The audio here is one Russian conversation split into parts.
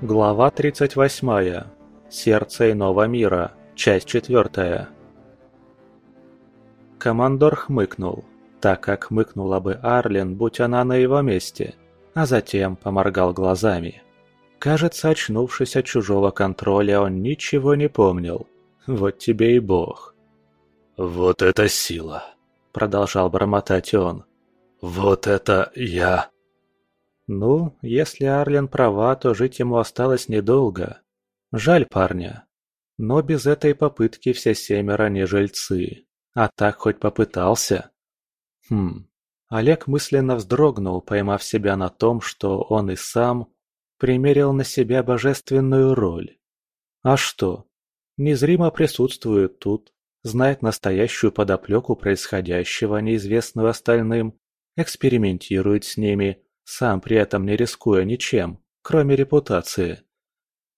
Глава 38. Сердце иного мира. Часть 4. Командор хмыкнул, так как хмыкнула бы Арлен, будь она на его месте, а затем поморгал глазами. Кажется, очнувшись от чужого контроля, он ничего не помнил. Вот тебе и бог. «Вот это сила!» – продолжал бормотать он. «Вот это я!» Ну, если Арлен права, то жить ему осталось недолго. Жаль парня. Но без этой попытки все семеро не жильцы. А так хоть попытался. Хм. Олег мысленно вздрогнул, поймав себя на том, что он и сам примерил на себя божественную роль. А что? Незримо присутствует тут, знает настоящую подоплеку происходящего, неизвестную остальным, экспериментирует с ними, сам при этом не рискуя ничем, кроме репутации.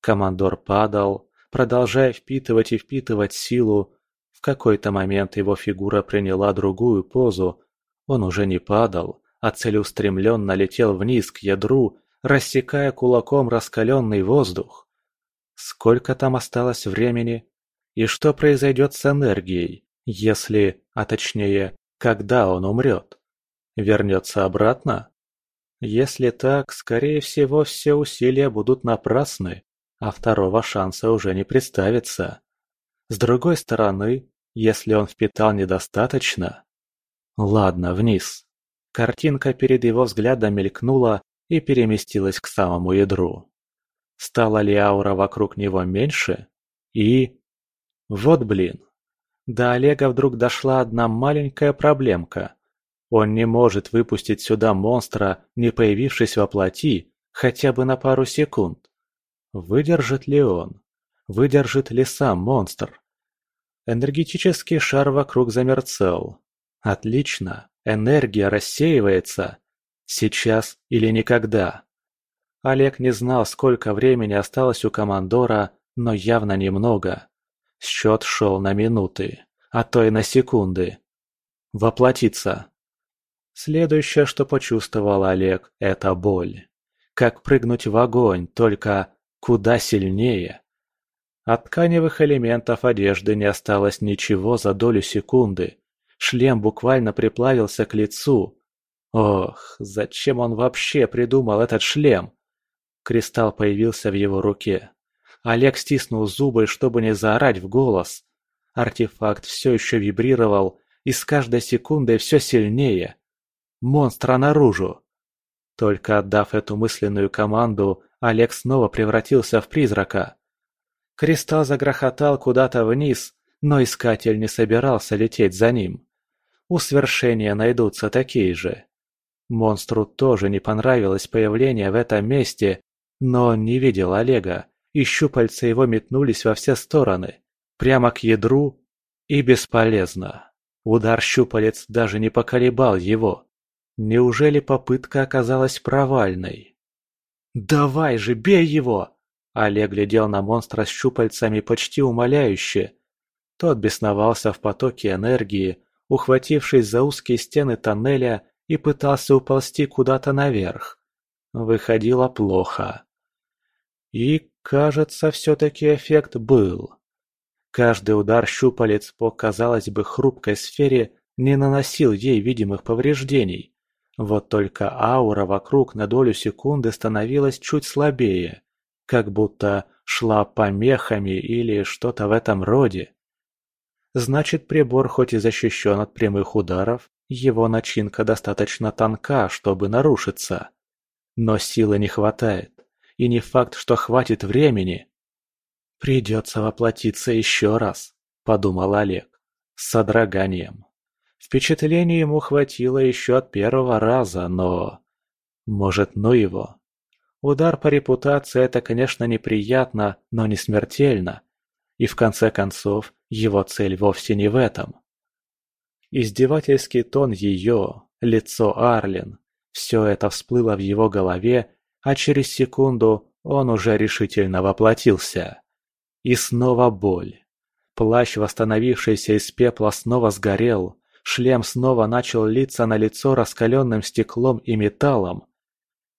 Командор падал, продолжая впитывать и впитывать силу. В какой-то момент его фигура приняла другую позу. Он уже не падал, а целеустремленно летел вниз к ядру, рассекая кулаком раскаленный воздух. Сколько там осталось времени? И что произойдет с энергией, если, а точнее, когда он умрет? Вернется обратно? Если так, скорее всего, все усилия будут напрасны, а второго шанса уже не представится. С другой стороны, если он впитал недостаточно... Ладно, вниз. Картинка перед его взглядом мелькнула и переместилась к самому ядру. Стала ли аура вокруг него меньше? И... Вот блин. До Олега вдруг дошла одна маленькая проблемка. Он не может выпустить сюда монстра, не появившись во плоти, хотя бы на пару секунд. Выдержит ли он? Выдержит ли сам монстр? Энергетический шар вокруг замерцал. Отлично, энергия рассеивается. Сейчас или никогда. Олег не знал, сколько времени осталось у командора, но явно немного. Счет шел на минуты, а то и на секунды. Воплотиться. Следующее, что почувствовал Олег, это боль. Как прыгнуть в огонь, только куда сильнее. От тканевых элементов одежды не осталось ничего за долю секунды. Шлем буквально приплавился к лицу. Ох, зачем он вообще придумал этот шлем? Кристалл появился в его руке. Олег стиснул зубы, чтобы не заорать в голос. Артефакт все еще вибрировал, и с каждой секундой все сильнее монстра наружу. Только отдав эту мысленную команду, Олег снова превратился в призрака. Кристалл загрохотал куда-то вниз, но искатель не собирался лететь за ним. У свершения найдутся такие же. Монстру тоже не понравилось появление в этом месте, но он не видел Олега, и щупальца его метнулись во все стороны, прямо к ядру, и бесполезно. Удар щупалец даже не поколебал его. Неужели попытка оказалась провальной? «Давай же, бей его!» Олег глядел на монстра с щупальцами почти умоляюще. Тот бесновался в потоке энергии, ухватившись за узкие стены тоннеля и пытался уползти куда-то наверх. Выходило плохо. И, кажется, все-таки эффект был. Каждый удар щупалец по, казалось бы, хрупкой сфере не наносил ей видимых повреждений, вот только аура вокруг на долю секунды становилась чуть слабее, как будто шла помехами или что-то в этом роде. Значит, прибор хоть и защищен от прямых ударов, его начинка достаточно тонка, чтобы нарушиться. Но силы не хватает, и не факт, что хватит времени. «Придется воплотиться еще раз», — подумал Олег, с содроганием. Впечатлений ему хватило еще от первого раза, но... Может, ну его. Удар по репутации – это, конечно, неприятно, но не смертельно. И в конце концов, его цель вовсе не в этом. Издевательский тон ее, лицо Арлин – все это всплыло в его голове, а через секунду он уже решительно воплотился. И снова боль. Плащ, восстановившийся из пепла, снова сгорел, Шлем снова начал литься на лицо раскаленным стеклом и металлом.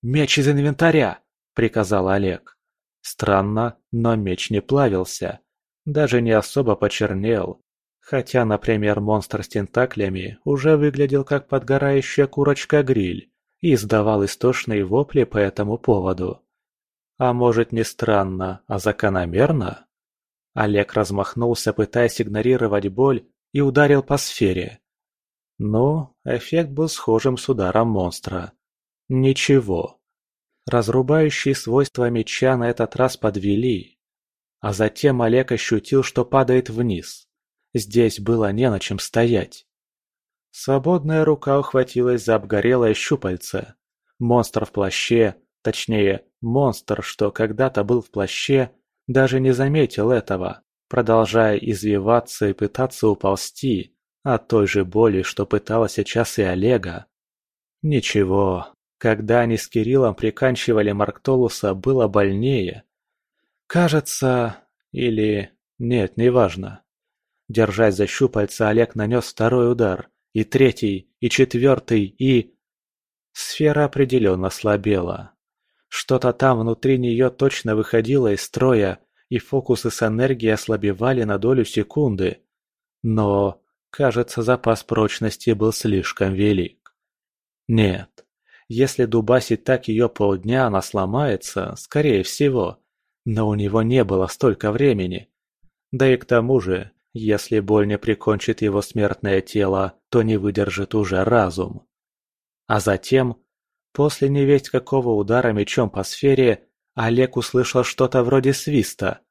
«Меч из инвентаря!» – приказал Олег. Странно, но меч не плавился, даже не особо почернел. Хотя, например, монстр с тентаклями уже выглядел как подгорающая курочка-гриль и издавал истошные вопли по этому поводу. А может не странно, а закономерно? Олег размахнулся, пытаясь игнорировать боль, и ударил по сфере. Ну, эффект был схожим с ударом монстра. Ничего. Разрубающие свойства меча на этот раз подвели. А затем Олег ощутил, что падает вниз. Здесь было не на чем стоять. Свободная рука ухватилась за обгорелое щупальце. Монстр в плаще, точнее, монстр, что когда-то был в плаще, даже не заметил этого, продолжая извиваться и пытаться уползти от той же боли, что пыталась сейчас и Олега. Ничего, когда они с Кириллом приканчивали Марктолуса, было больнее. Кажется, или... Нет, неважно. Держась за щупальца, Олег нанес второй удар, и третий, и четвертый, и... Сфера определенно слабела. Что-то там внутри нее точно выходило из строя, и фокусы с энергией ослабевали на долю секунды. Но, кажется, запас прочности был слишком велик. Нет, если дубасить так ее полдня, она сломается, скорее всего. Но у него не было столько времени. Да и к тому же, если боль не прикончит его смертное тело, то не выдержит уже разум. А затем, после невесть какого удара мечом по сфере, Олег услышал что-то вроде свиста.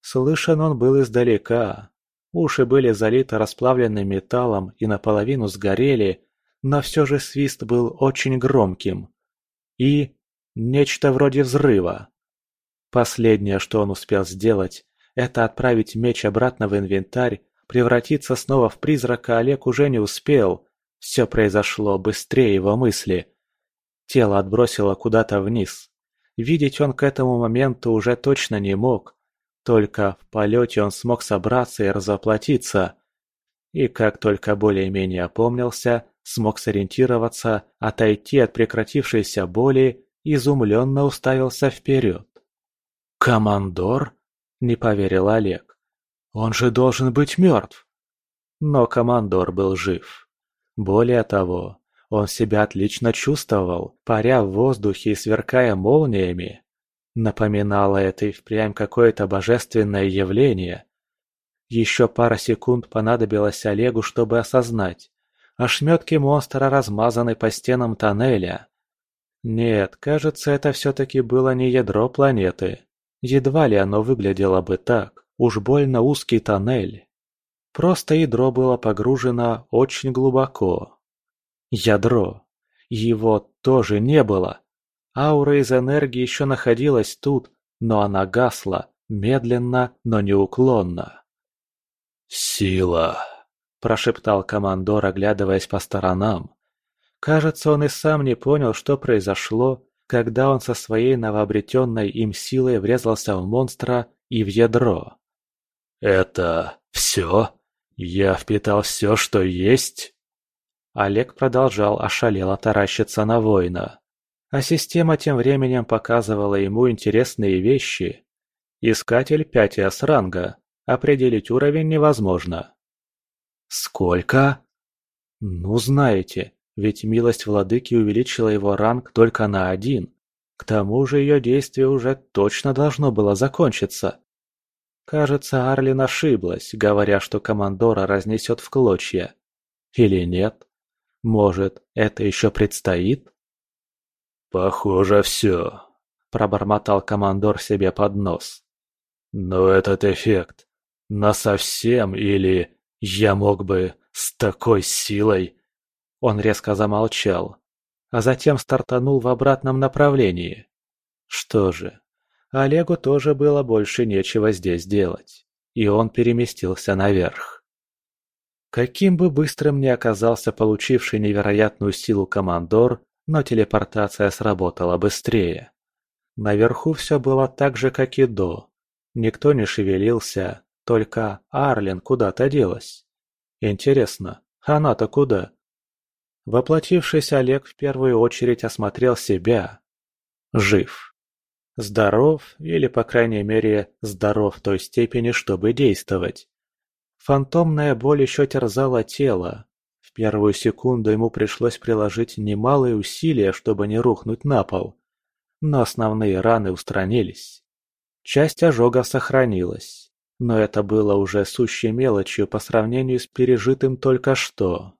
Слышен он был издалека. Уши были залиты расплавленным металлом и наполовину сгорели, но все же свист был очень громким. И нечто вроде взрыва. Последнее, что он успел сделать, это отправить меч обратно в инвентарь, превратиться снова в призрака Олег уже не успел. Все произошло быстрее его мысли. Тело отбросило куда-то вниз. Видеть он к этому моменту уже точно не мог. Только в полете он смог собраться и разоплатиться. И как только более-менее опомнился, смог сориентироваться, отойти от прекратившейся боли, изумленно уставился вперед. «Командор?» Не поверил Олег. Он же должен быть мертв. Но командор был жив. Более того, он себя отлично чувствовал, паря в воздухе и сверкая молниями. Напоминало это и впрямь какое-то божественное явление. Еще пара секунд понадобилось Олегу, чтобы осознать. Ошметки монстра размазаны по стенам тоннеля. Нет, кажется, это все-таки было не ядро планеты. Едва ли оно выглядело бы так, уж больно узкий тоннель. Просто ядро было погружено очень глубоко. Ядро. Его тоже не было. Аура из энергии еще находилась тут, но она гасла, медленно, но неуклонно. «Сила!» – прошептал командор, оглядываясь по сторонам. Кажется, он и сам не понял, что произошло, когда он со своей новообретенной им силой врезался в монстра и в ядро. «Это все? Я впитал все, что есть?» Олег продолжал ошалело таращиться на воина. А система тем временем показывала ему интересные вещи. Искатель 5 с ранга. Определить уровень невозможно. Сколько? Ну, знаете, ведь милость владыки увеличила его ранг только на один. К тому же ее действие уже точно должно было закончиться. Кажется, Арлин ошиблась, говоря, что командора разнесет в клочья. Или нет? Может, это еще предстоит? «Похоже, все», – пробормотал командор себе под нос. «Но этот эффект насовсем или я мог бы с такой силой он резко замолчал, а затем стартанул в обратном направлении. Что же, Олегу тоже было больше нечего здесь делать, и он переместился наверх. Каким бы быстрым ни оказался получивший невероятную силу командор, но телепортация сработала быстрее. Наверху все было так же, как и до. Никто не шевелился, только Арлен куда-то делась. Интересно, она-то куда? Воплотившийся Олег в первую очередь осмотрел себя. Жив. Здоров, или, по крайней мере, здоров в той степени, чтобы действовать. Фантомная боль еще терзала тело. В первую секунду ему пришлось приложить немалые усилия, чтобы не рухнуть на пол. Но основные раны устранились. Часть ожога сохранилась, но это было уже сущей мелочью по сравнению с пережитым только что.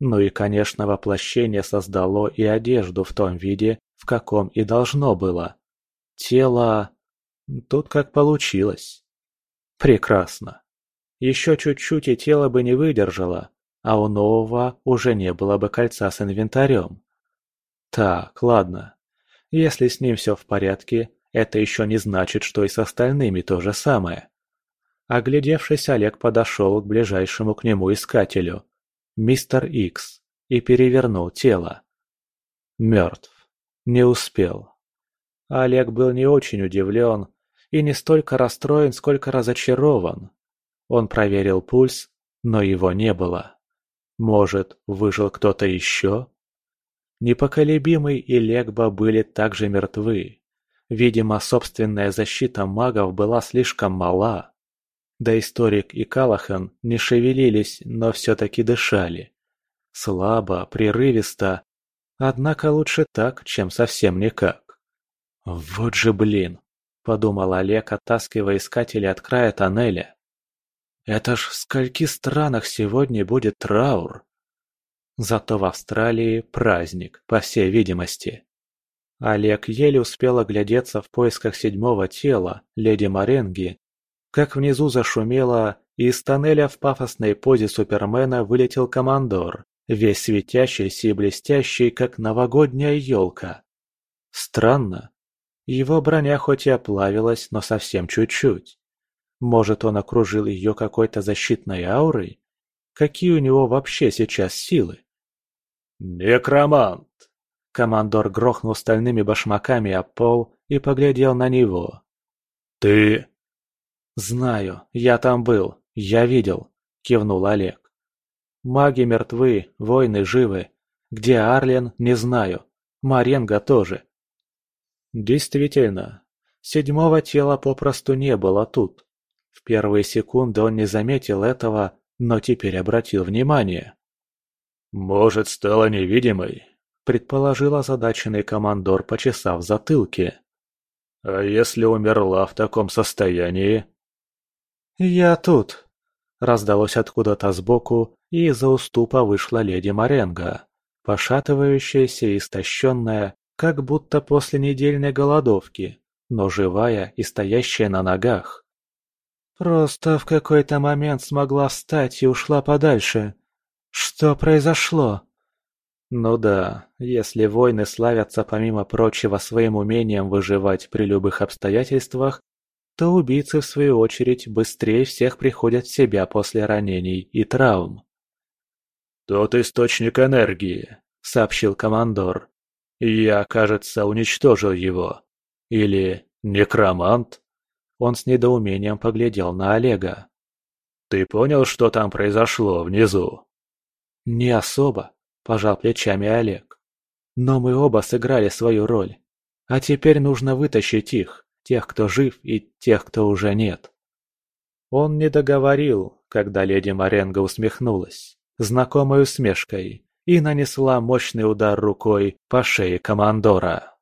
Ну и, конечно, воплощение создало и одежду в том виде, в каком и должно было. Тело... Тут как получилось. Прекрасно. Еще чуть-чуть и тело бы не выдержало, а у нового уже не было бы кольца с инвентарем. Так, ладно. Если с ним все в порядке, это еще не значит, что и с остальными то же самое. Оглядевшись, Олег подошел к ближайшему к нему искателю, мистер Икс, и перевернул тело. Мертв. Не успел. Олег был не очень удивлен и не столько расстроен, сколько разочарован. Он проверил пульс, но его не было. Может, выжил кто-то еще? Непоколебимый и Легба были также мертвы. Видимо, собственная защита магов была слишком мала. Да историк и Калахан не шевелились, но все-таки дышали. Слабо, прерывисто, однако лучше так, чем совсем никак. «Вот же блин!» – подумал Олег, оттаскивая искателя от края тоннеля. Это ж в скольки странах сегодня будет траур? Зато в Австралии праздник, по всей видимости. Олег еле успел оглядеться в поисках седьмого тела, леди Маренги, как внизу зашумело, и из тоннеля в пафосной позе Супермена вылетел командор, весь светящийся и блестящий, как новогодняя елка. Странно. Его броня хоть и оплавилась, но совсем чуть-чуть. Может, он окружил ее какой-то защитной аурой? Какие у него вообще сейчас силы? «Некромант!» Командор грохнул стальными башмаками о пол и поглядел на него. «Ты...» «Знаю, я там был, я видел», — кивнул Олег. «Маги мертвы, воины живы. Где Арлен, не знаю. Маренго тоже». Действительно, седьмого тела попросту не было тут. В первые секунды он не заметил этого, но теперь обратил внимание. «Может, стала невидимой?» – предположил озадаченный командор, почесав затылки. «А если умерла в таком состоянии?» «Я тут!» – раздалось откуда-то сбоку, и из-за уступа вышла леди Маренго, пошатывающаяся и истощенная, как будто после недельной голодовки, но живая и стоящая на ногах. Просто в какой-то момент смогла встать и ушла подальше. Что произошло? Ну да, если войны славятся помимо прочего своим умением выживать при любых обстоятельствах, то убийцы в свою очередь быстрее всех приходят в себя после ранений и травм. «Тот источник энергии», — сообщил командор. «Я, кажется, уничтожил его. Или некромант?» Он с недоумением поглядел на Олега. «Ты понял, что там произошло внизу?» «Не особо», – пожал плечами Олег. «Но мы оба сыграли свою роль. А теперь нужно вытащить их, тех, кто жив, и тех, кто уже нет». Он не договорил, когда леди Маренго усмехнулась, знакомой усмешкой, и нанесла мощный удар рукой по шее командора.